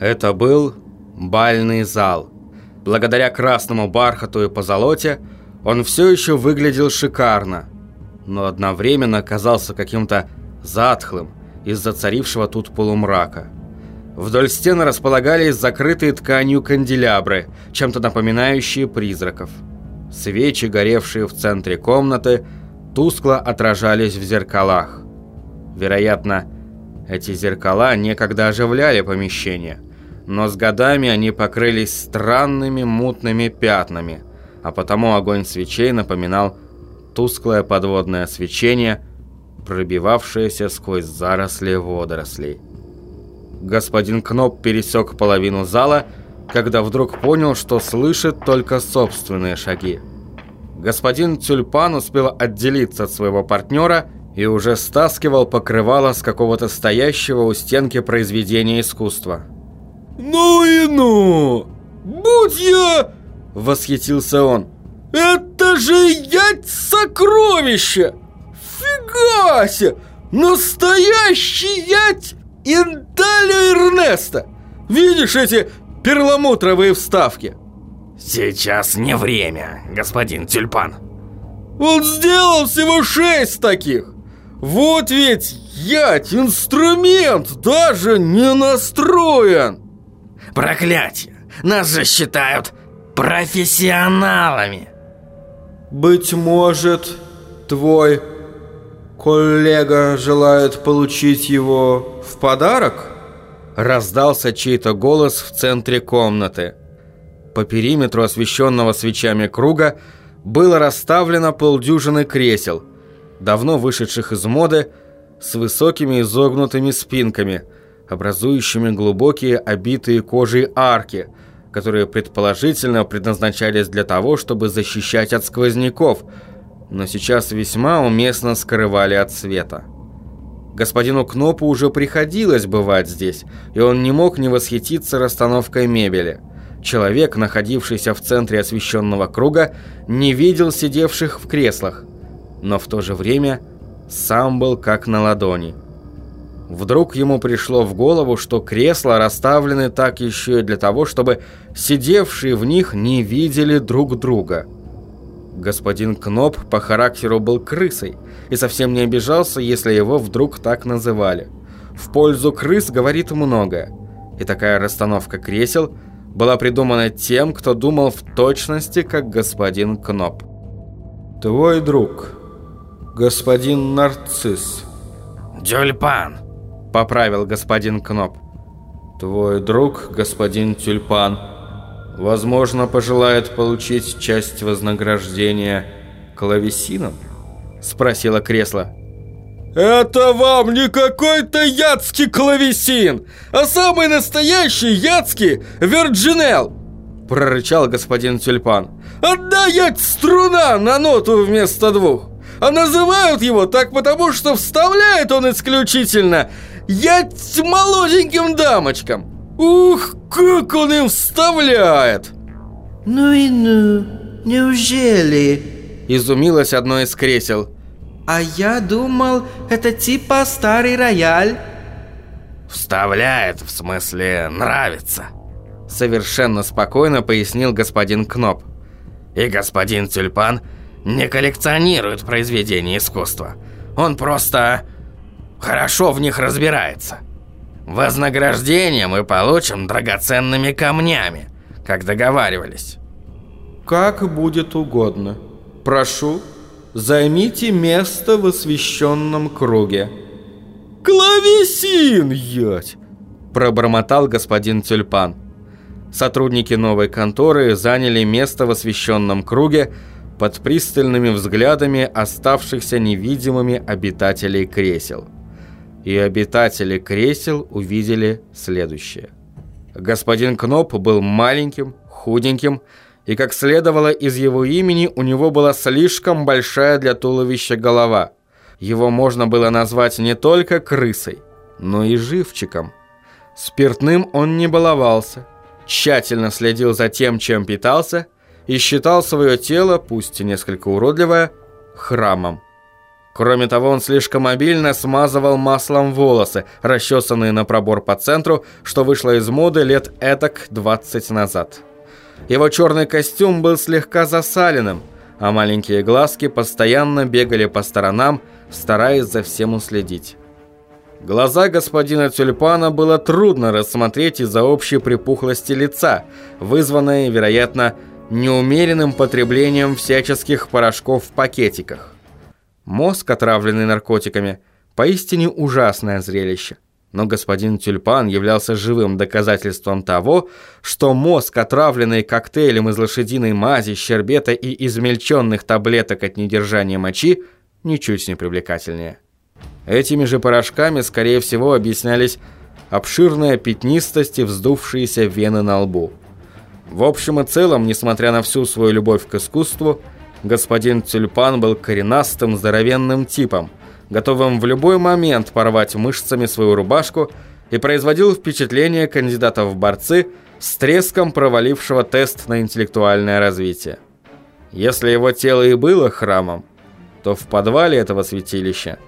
Это был бальный зал. Благодаря красному бархату и позолоте он все еще выглядел шикарно, но одновременно казался каким-то затхлым из-за царившего тут полумрака. Вдоль стены располагались закрытые тканью канделябры, чем-то напоминающие призраков. Свечи, горевшие в центре комнаты, тускло отражались в зеркалах. Вероятно, эти зеркала некогда оживляли помещение, но с годами они покрылись странными мутными пятнами, а потому огонь свечей напоминал тусклое подводное свечение, пробивавшееся сквозь заросли водорослей. Господин Кноп пересек половину зала, когда вдруг понял, что слышит только собственные шаги. Господин Тюльпан успел отделиться от своего партнера и уже стаскивал покрывало с какого-то стоящего у стенки произведения искусства. «Ну и ну! Будь я...» — восхитился он. «Это же ять сокровище! Фига себе! Настоящий ять Инталио Эрнеста! Видишь эти перламутровые вставки?» «Сейчас не время, господин Тюльпан». «Он сделал всего шесть таких! Вот ведь ять, инструмент даже не настроен!» «Проклятие! Нас же считают профессионалами!» «Быть может, твой коллега желает получить его в подарок?» Раздался чей-то голос в центре комнаты. По периметру освещенного свечами круга было расставлено полдюжины кресел, давно вышедших из моды, с высокими изогнутыми спинками, образующими глубокие обитые кожей арки, которые предположительно предназначались для того, чтобы защищать от сквозняков, но сейчас весьма уместно скрывали от света. Господину Кнопу уже приходилось бывать здесь, и он не мог не восхититься расстановкой мебели – Человек, находившийся в центре освещенного круга, не видел сидевших в креслах, но в то же время сам был как на ладони. Вдруг ему пришло в голову, что кресла расставлены так еще и для того, чтобы сидевшие в них не видели друг друга. Господин Кноп по характеру был крысой и совсем не обижался, если его вдруг так называли. В пользу крыс говорит многое, и такая расстановка кресел – была придумана тем, кто думал в точности, как господин Кноп. «Твой друг, господин Нарцисс». «Тюльпан», — поправил господин Кноп. «Твой друг, господин Тюльпан, возможно, пожелает получить часть вознаграждения клавесином?» — спросило кресло. «Это вам не какой-то ядский клавесин, а самый настоящий ядский Вирджинел!» Прорычал господин Тюльпан. «Одна ядь струна на ноту вместо двух! А называют его так потому, что вставляет он исключительно ядь молоденьким дамочкам! Ух, как он им вставляет!» «Ну и ну, неужели?» Изумилось одно из кресел – а я думал, это типа старый рояль. Вставляет, в смысле, нравится. Совершенно спокойно пояснил господин Кноп. И господин Тюльпан не коллекционирует произведения искусства. Он просто хорошо в них разбирается. Вознаграждение мы получим драгоценными камнями, как договаривались. Как будет угодно. Прошу, Займите место в освещенном круге». «Клавесин, ять!» – пробормотал господин Тюльпан. Сотрудники новой конторы заняли место в освещенном круге под пристальными взглядами оставшихся невидимыми обитателей кресел. И обитатели кресел увидели следующее. Господин Кноп был маленьким, худеньким, и, как следовало из его имени, у него была слишком большая для туловища голова. Его можно было назвать не только крысой, но и живчиком. Спиртным он не баловался, тщательно следил за тем, чем питался, и считал свое тело, пусть и несколько уродливое, храмом. Кроме того, он слишком обильно смазывал маслом волосы, расчесанные на пробор по центру, что вышло из моды лет этак 20 назад. Его черный костюм был слегка засаленным, а маленькие глазки постоянно бегали по сторонам, стараясь за всем уследить. Глаза господина Тюльпана было трудно рассмотреть из-за общей припухлости лица, вызванной, вероятно, неумеренным потреблением всяческих порошков в пакетиках. Мозг, отравленный наркотиками, поистине ужасное зрелище. Но господин Тюльпан являлся живым доказательством того, что мозг, отравленный коктейлем из лошадиной мази, щербета и измельченных таблеток от недержания мочи, ничуть не привлекательнее. Этими же порошками, скорее всего, объяснялись обширная пятнистость и вздувшиеся вены на лбу. В общем и целом, несмотря на всю свою любовь к искусству, господин Тюльпан был коренастым, здоровенным типом, готовым в любой момент порвать мышцами свою рубашку и производил впечатление кандидата в борцы с треском провалившего тест на интеллектуальное развитие. Если его тело и было храмом, то в подвале этого святилища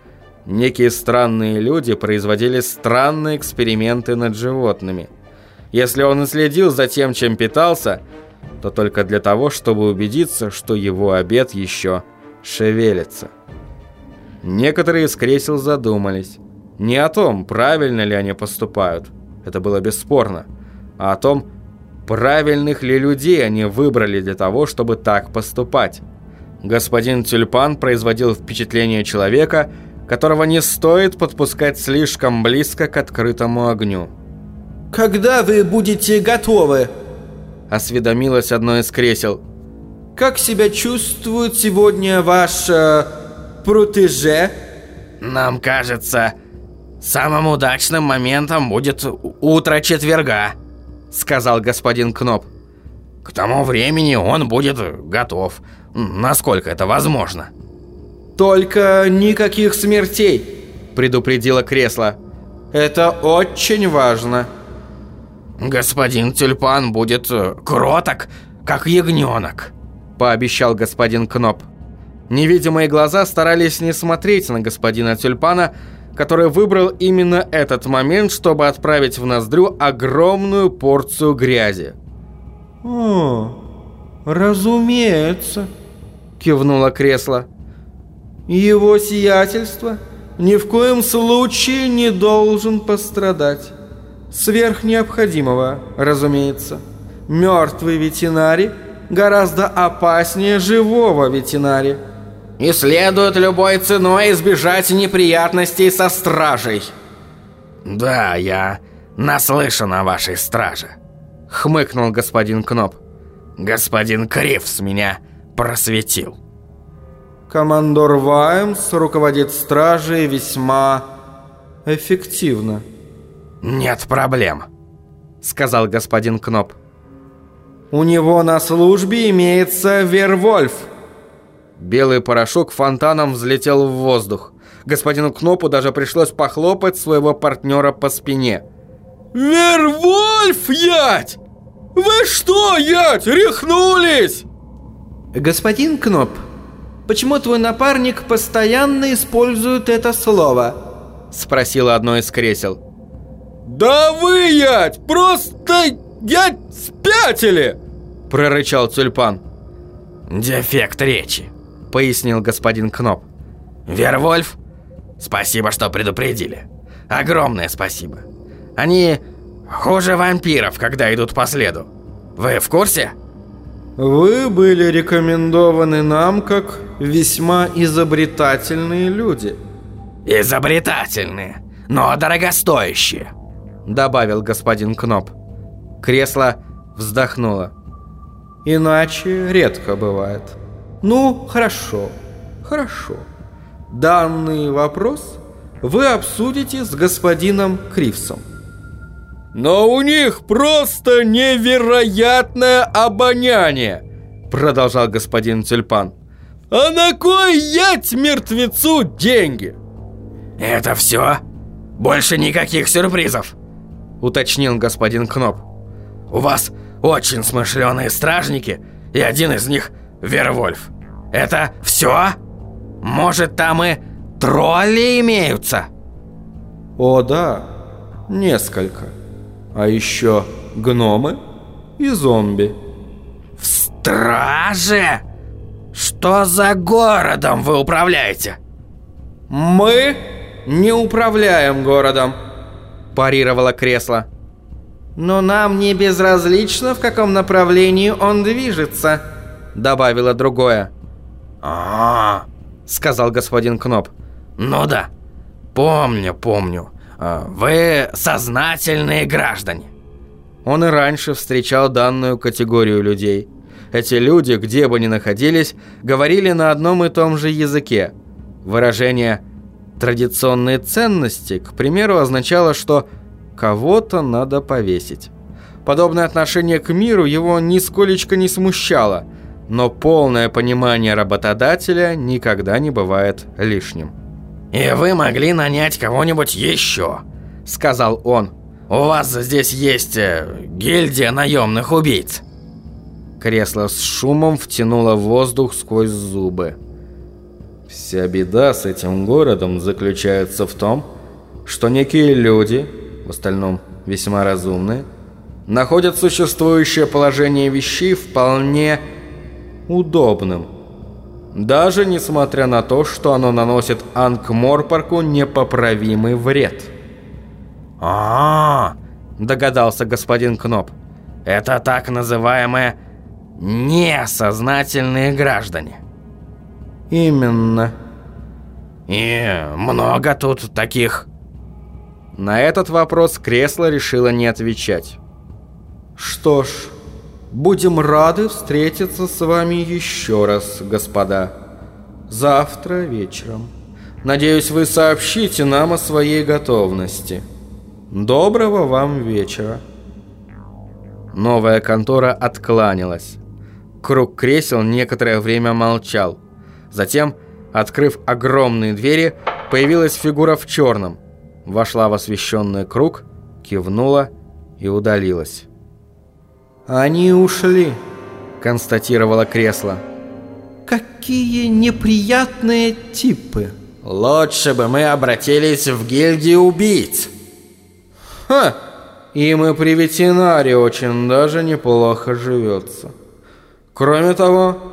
некие странные люди производили странные эксперименты над животными. Если он и следил за тем, чем питался, то только для того, чтобы убедиться, что его обед еще шевелится. Некоторые из кресел задумались. Не о том, правильно ли они поступают, это было бесспорно, а о том, правильных ли людей они выбрали для того, чтобы так поступать. Господин Тюльпан производил впечатление человека, которого не стоит подпускать слишком близко к открытому огню. «Когда вы будете готовы?» Осведомилось одно из кресел. «Как себя чувствует сегодня ваш... Э, протеже?» «Нам кажется, самым удачным моментом будет утро четверга», сказал господин Кноп. «К тому времени он будет готов, насколько это возможно». «Только никаких смертей», предупредило кресло. «Это очень важно». «Господин Тюльпан будет э, кроток, как ягненок», пообещал господин Кноп. Невидимые глаза старались не смотреть на господина Тюльпана, который выбрал именно этот момент, чтобы отправить в ноздрю огромную порцию грязи. «О, разумеется», — кивнуло кресло. «Его сиятельство ни в коем случае не должен пострадать. Сверх необходимого, разумеется. Мертвый ветеринарий гораздо опаснее живого ветеринария. И следует любой ценой избежать неприятностей со стражей. Да, я наслышан о вашей страже. Хмыкнул господин Кноп. Господин Кривс меня просветил. Командор Ваймс руководит стражей весьма эффективно. «Нет проблем», — сказал господин Кноп. «У него на службе имеется Вервольф». Белый порошок фонтаном взлетел в воздух. Господину Кнопу даже пришлось похлопать своего партнера по спине. «Вервольф, ять! Вы что, ять, рехнулись?» «Господин Кноп, почему твой напарник постоянно использует это слово?» Спросило одно из кресел. «Да вы, ять, просто, ять, спятили!» Прорычал тюльпан. «Дефект речи», — пояснил господин Кноп. «Вервольф, спасибо, что предупредили. Огромное спасибо. Они хуже вампиров, когда идут по следу. Вы в курсе?» «Вы были рекомендованы нам как весьма изобретательные люди». «Изобретательные, но дорогостоящие», добавил господин Кноп. Кресло вздохнуло. Иначе редко бывает. Ну, хорошо, хорошо. Данный вопрос вы обсудите с господином Кривсом. Но у них просто невероятное обоняние, продолжал господин Тюльпан. А на кой ять мертвецу деньги? Это все? Больше никаких сюрпризов? Уточнил господин Кноп. «У вас очень смышленые стражники, и один из них — Вервольф. Это все? Может, там и тролли имеются? О да, несколько. А еще гномы и зомби. В страже? Что за городом вы управляете? Мы не управляем городом, парировало кресло. Но нам не безразлично, в каком направлении он движется, добавило другое. А, -а, -а сказал господин Кноп. Ну да, помню, помню. А, вы сознательные граждане. Он и раньше встречал данную категорию людей. Эти люди, где бы ни находились, говорили на одном и том же языке. Выражение «традиционные ценности», к примеру, означало, что кого-то надо повесить. Подобное отношение к миру его нисколечко не смущало, но полное понимание работодателя никогда не бывает лишним. «И вы могли нанять кого-нибудь еще», — сказал он. «У вас здесь есть э, гильдия наемных убийц». Кресло с шумом втянуло воздух сквозь зубы. Вся беда с этим городом заключается в том, что некие люди, в остальном весьма разумные, находят существующее положение вещей вполне удобным. Даже несмотря на то, что оно наносит Анкморпарку непоправимый вред. а, -а, -а догадался господин Кноп. «Это так называемые несознательные граждане». «Именно». «И много тут таких?» На этот вопрос кресло решило не отвечать. «Что ж, будем рады встретиться с вами еще раз, господа. Завтра вечером. Надеюсь, вы сообщите нам о своей готовности. Доброго вам вечера». Новая контора откланялась. Круг кресел некоторое время молчал. Затем, открыв огромные двери, появилась фигура в черном – вошла в освещенный круг, кивнула и удалилась. «Они ушли», — констатировало кресло. «Какие неприятные типы!» «Лучше бы мы обратились в гильдию убийц!» «Ха! Им и при ветеринаре очень даже неплохо живется. Кроме того,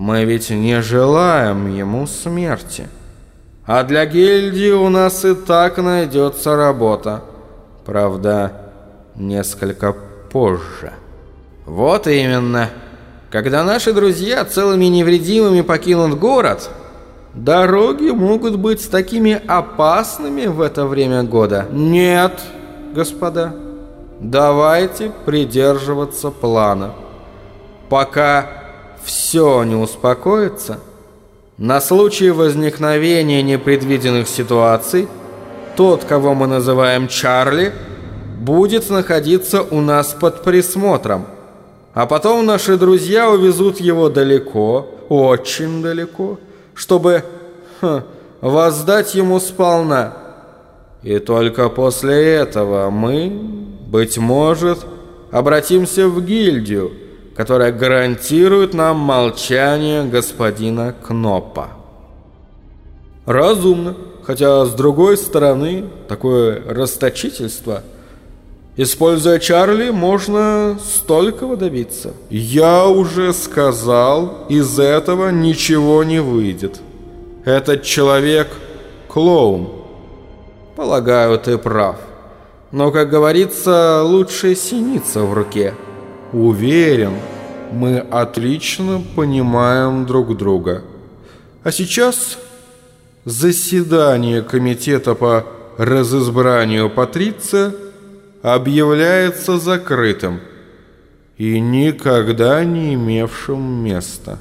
мы ведь не желаем ему смерти». А для гильдии у нас и так найдется работа. Правда, несколько позже. Вот именно. Когда наши друзья целыми невредимыми покинут город, дороги могут быть такими опасными в это время года. Нет, господа. Давайте придерживаться плана. Пока все не успокоится – на случай возникновения непредвиденных ситуаций, тот, кого мы называем Чарли, будет находиться у нас под присмотром. А потом наши друзья увезут его далеко, очень далеко, чтобы ха, воздать ему сполна. И только после этого мы, быть может, обратимся в гильдию, которая гарантирует нам молчание господина Кнопа. Разумно, хотя с другой стороны, такое расточительство. Используя Чарли, можно столького добиться. Я уже сказал, из этого ничего не выйдет. Этот человек – клоун. Полагаю, ты прав. Но, как говорится, лучше синица в руке – Уверен, мы отлично понимаем друг друга. А сейчас заседание комитета по разизбранию Патриция объявляется закрытым и никогда не имевшим места.